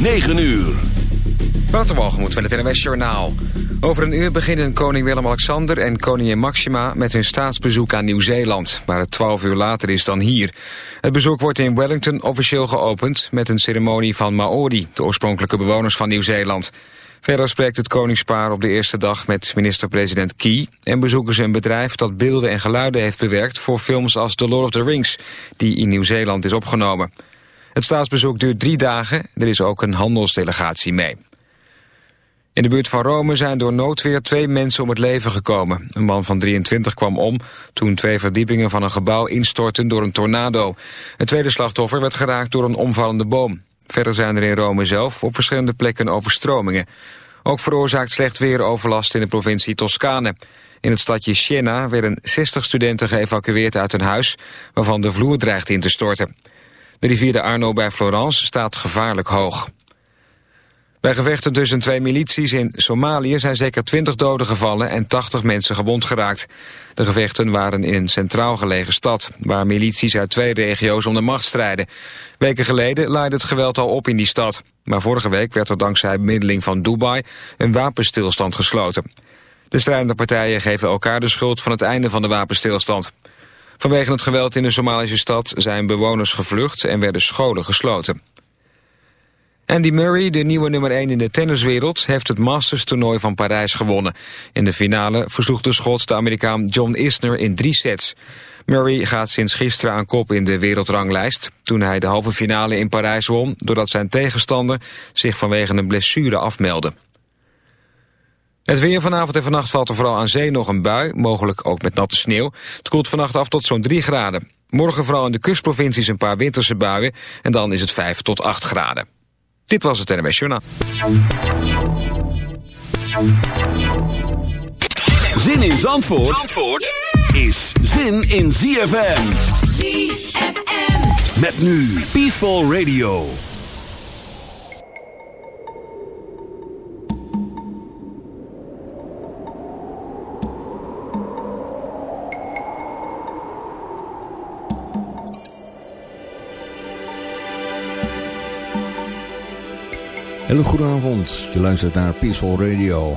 9 uur. Waterwalgemoed met het NWS Journaal. Over een uur beginnen koning Willem-Alexander en koningin Maxima... met hun staatsbezoek aan Nieuw-Zeeland, waar het 12 uur later is dan hier. Het bezoek wordt in Wellington officieel geopend... met een ceremonie van Maori, de oorspronkelijke bewoners van Nieuw-Zeeland. Verder spreekt het koningspaar op de eerste dag met minister-president Key... en bezoeken ze een bedrijf dat beelden en geluiden heeft bewerkt... voor films als The Lord of the Rings, die in Nieuw-Zeeland is opgenomen. Het staatsbezoek duurt drie dagen, er is ook een handelsdelegatie mee. In de buurt van Rome zijn door noodweer twee mensen om het leven gekomen. Een man van 23 kwam om toen twee verdiepingen van een gebouw instortten door een tornado. Het tweede slachtoffer werd geraakt door een omvallende boom. Verder zijn er in Rome zelf op verschillende plekken overstromingen. Ook veroorzaakt slecht weer overlast in de provincie Toscane. In het stadje Siena werden 60 studenten geëvacueerd uit een huis... waarvan de vloer dreigt in te storten. De rivier de Arno bij Florence staat gevaarlijk hoog. Bij gevechten tussen twee milities in Somalië zijn zeker 20 doden gevallen en 80 mensen gewond geraakt. De gevechten waren in een centraal gelegen stad, waar milities uit twee regio's om de macht strijden. Weken geleden laaide het geweld al op in die stad. Maar vorige week werd er dankzij bemiddeling van Dubai een wapenstilstand gesloten. De strijdende partijen geven elkaar de schuld van het einde van de wapenstilstand. Vanwege het geweld in de Somalische stad zijn bewoners gevlucht en werden scholen gesloten. Andy Murray, de nieuwe nummer 1 in de tenniswereld, heeft het Masters-toernooi van Parijs gewonnen. In de finale versloeg de Schot de Amerikaan John Isner in drie sets. Murray gaat sinds gisteren aan kop in de wereldranglijst... toen hij de halve finale in Parijs won... doordat zijn tegenstander zich vanwege een blessure afmeldde. Het weer vanavond en vannacht valt er vooral aan zee nog een bui, mogelijk ook met natte sneeuw. Het koelt vannacht af tot zo'n 3 graden. Morgen vooral in de kustprovincies een paar winterse buien en dan is het 5 tot 8 graden. Dit was het NWS Journaal. Zin in Zandvoort, Zandvoort is zin in ZFM. ZFM. Met nu Peaceful Radio. Hele goede avond. Je luistert naar Peaceful Radio.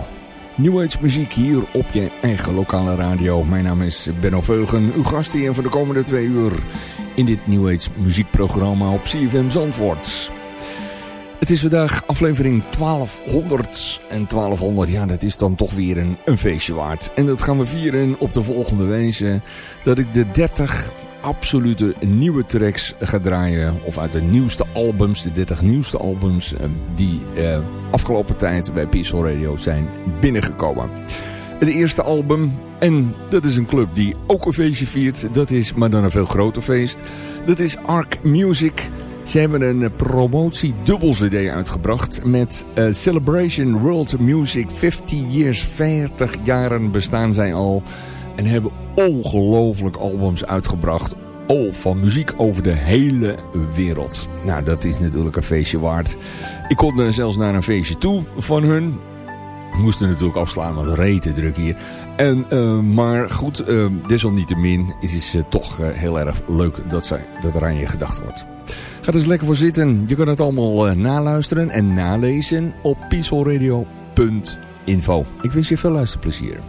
New Age muziek hier op je eigen lokale radio. Mijn naam is Benno Veugen, uw gast hier voor de komende twee uur in dit New Age muziekprogramma op CFM Zandvoort. Het is vandaag aflevering 1200 en 1200, ja dat is dan toch weer een, een feestje waard. En dat gaan we vieren op de volgende wijze dat ik de 30 absolute nieuwe tracks ga draaien. Of uit de nieuwste albums, de 30 nieuwste albums eh, die eh, afgelopen tijd bij Peaceful Radio zijn binnengekomen. Het eerste album, en dat is een club die ook een feestje viert. Dat is maar dan een veel groter feest. Dat is Arc Music. Ze hebben een promotie dubbel cd uitgebracht met uh, Celebration World Music 50 Years. 40 jaren bestaan zij al. En hebben ongelooflijk albums uitgebracht. Oh, van muziek over de hele wereld. Nou, dat is natuurlijk een feestje waard. Ik kon er zelfs naar een feestje toe van hun. We moesten natuurlijk afslaan, want reten druk hier. En, uh, maar goed, uh, desalniettemin is het uh, toch heel erg leuk dat, zij, dat er aan je gedacht wordt. Ga er eens lekker voor zitten. Je kan het allemaal naluisteren en nalezen op peacefulradio.info. Ik wens je veel luisterplezier.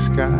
sky.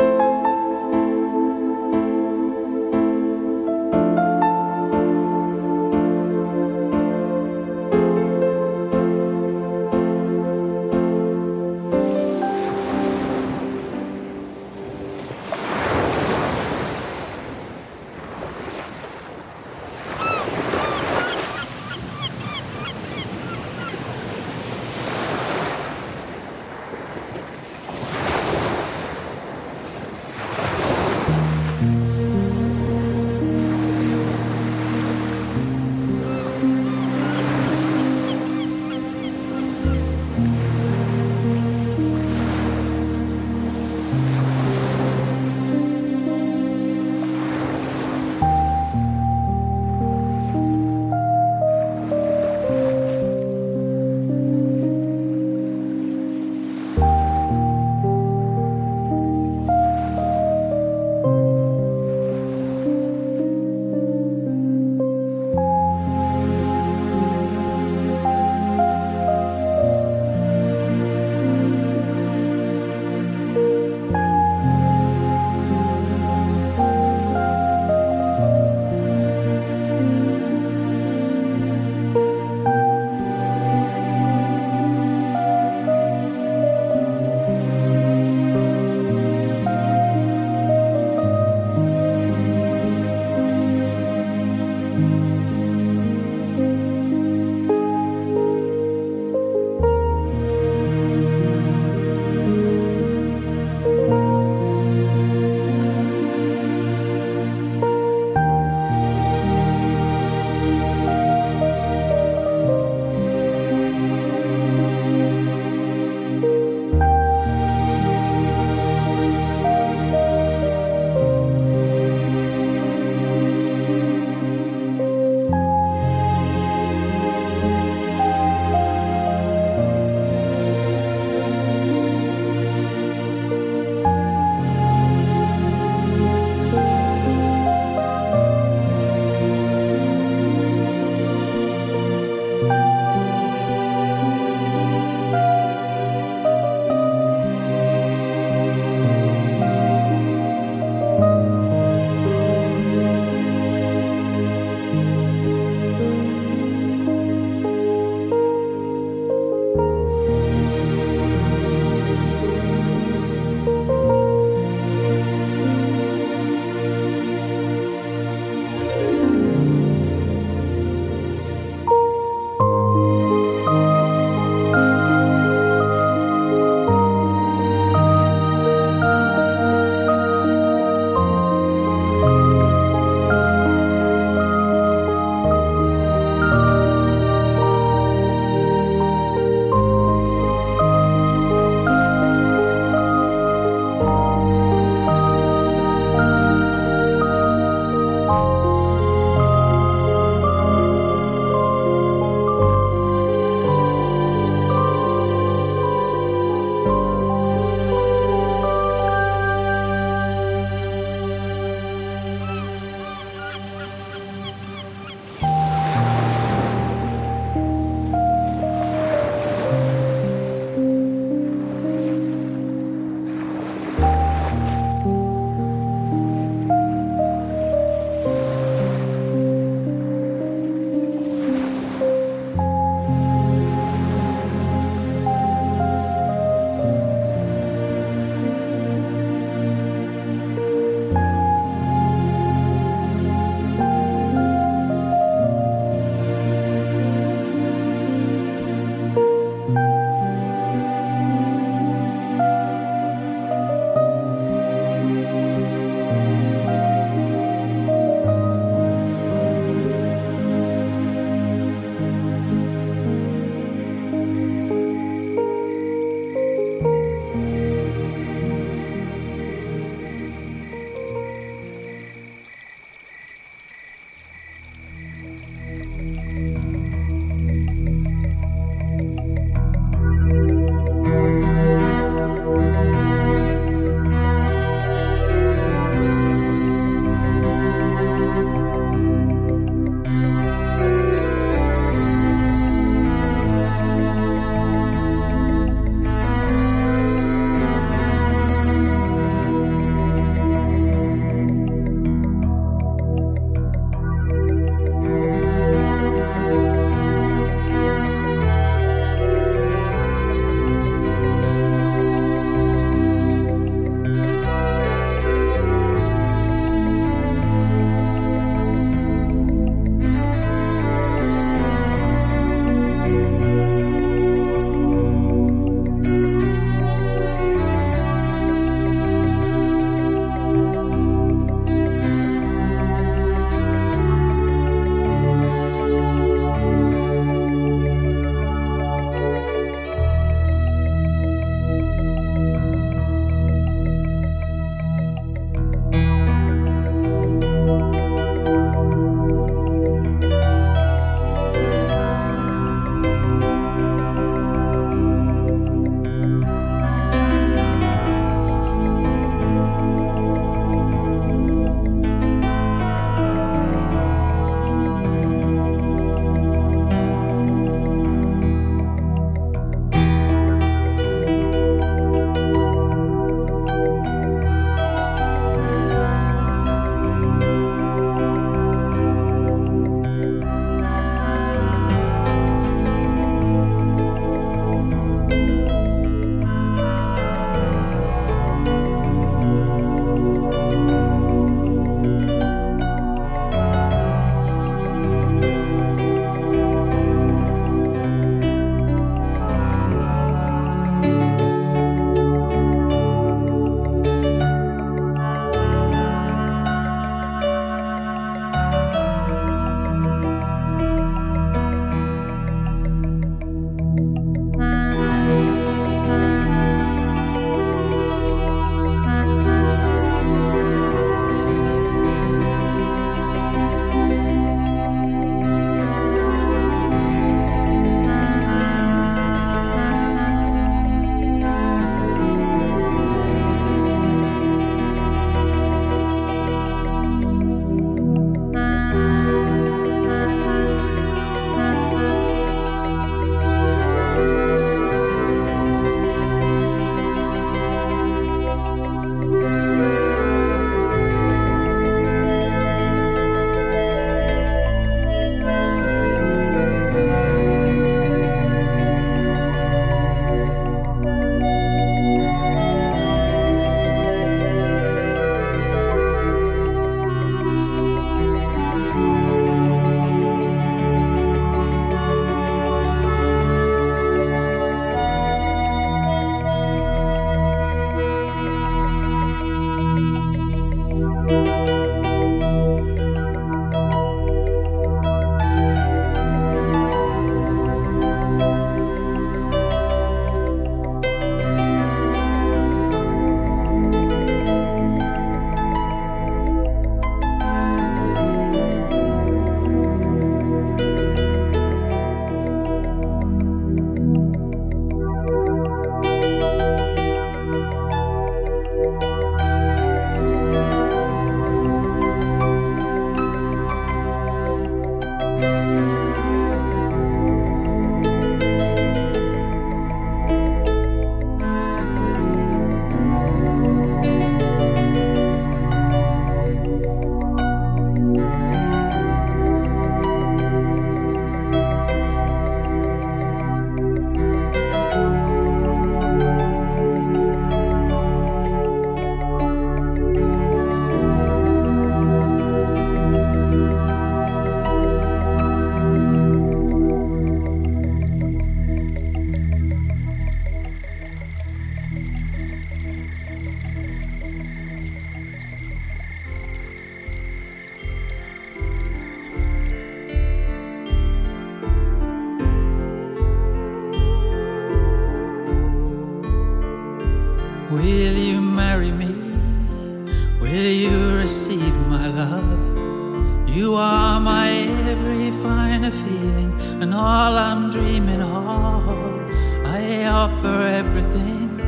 feeling and all I'm dreaming of. I offer everything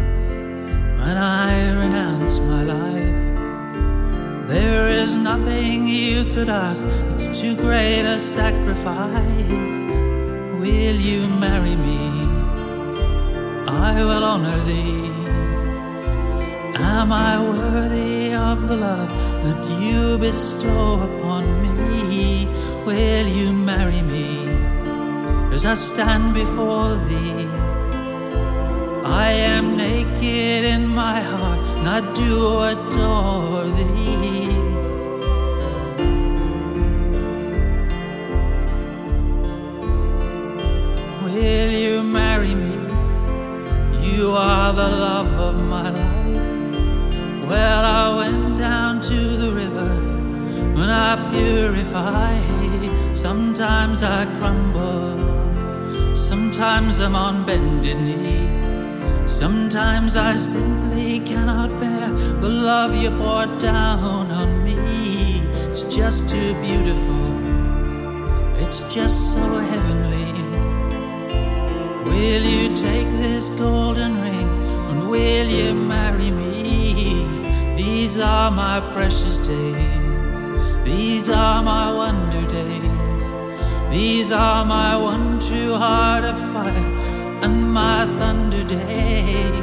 and I renounce my life. There is nothing you could ask, it's too great a sacrifice. Will you marry me? I will honor thee. Am I worthy of the love that you bestow upon me? Will you marry me as I stand before thee? I am naked in my heart, and I do adore thee. Will you marry me? You are the love of my life. Well, I went down to the river when I purify. Sometimes I crumble, sometimes I'm on bended knee. Sometimes I simply cannot bear the love you poured down on me. It's just too beautiful, it's just so heavenly. Will you take this golden ring and will you marry me? These are my precious days, these are my wonder days, these are my one true heart of fire and my thunder days.